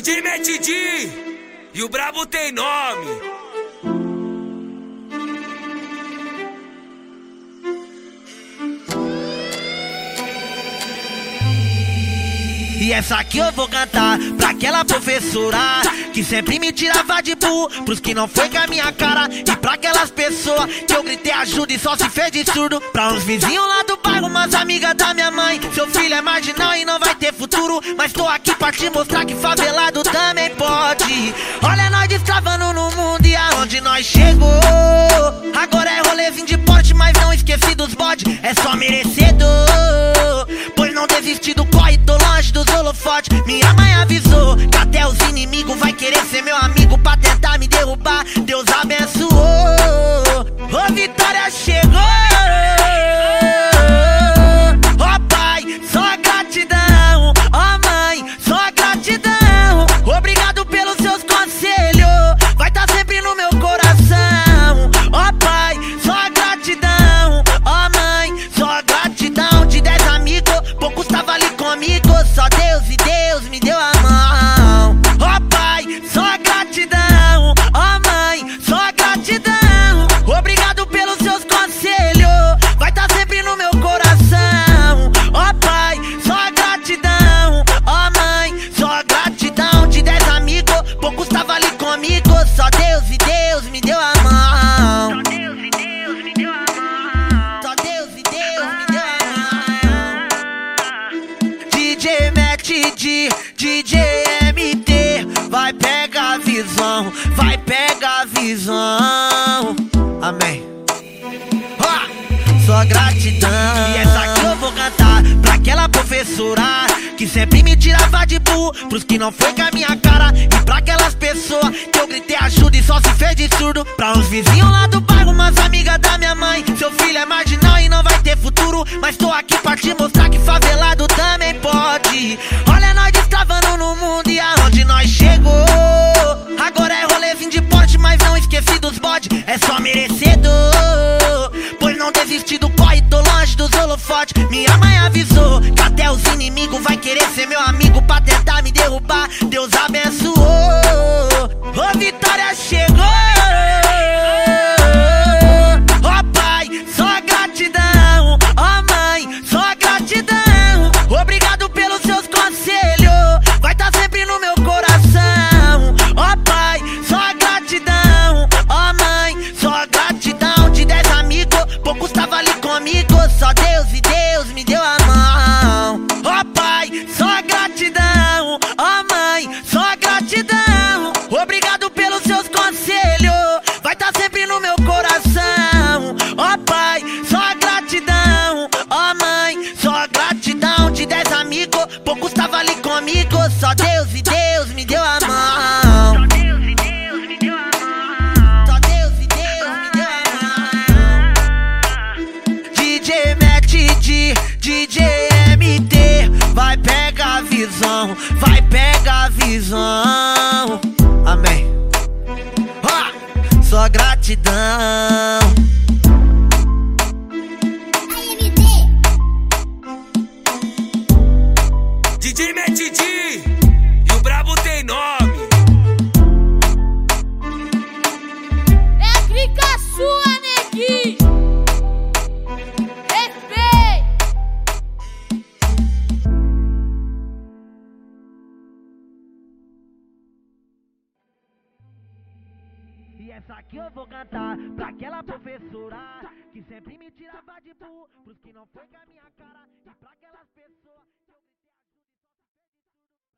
DJ Matt D e o Brabo tem nome. E essa aqui eu vou cantar pra aquela professora que sempre me tirava de burro pros que não foi com a minha cara. E pra aquelas pessoas que eu gritei ajuda e só se fez de surdo. Pra uns vizinhos lá do bairro, umas amigas da minha mãe. Seu filho é marginal e não vai ter futuro. Mas tô aqui pra te mostrar que favelado também pode. Olha nós destravando no mundo e aonde nós chegou. Agora é rolezinho de porte, mas não esqueci dos bode. É só merecedor. Pois não desisti do corre, tô longe dos holofotes. Minha mãe avisou que até os inimigos vai querer ser meu amigo pra tentar me derrubar. Deus abençoou. DJ MT, vai pegar a visão, vai pegar a visão. Amém. Só gratidão. E essa aqui eu vou cantar pra aquela professora que sempre me tirava de burro pros que não foi com a minha cara. E pra aquelas pessoas que eu gritei ajuda e só se fez de surdo. Pra merecedor. Pois não desisti do corre, tô longe dos holofotes. Minha mãe avisou que até os inimigos vai querer ser meu amigo pra tentar me derrubar. Deus abençoou. Comigo. Só Deus e Deus me deu a mão. DJ Matt D, DJ MT, vai pegar a visão, vai pegar a visão. Amém. Ó, Só gratidão. DJ Matt D e o Brabo tem nome. É clica sua, neguinho. Respeito. E essa aqui eu vou cantar pra aquela professora que sempre me tirava de burro, pros que não foi com a minha cara e pra aquelas pessoas.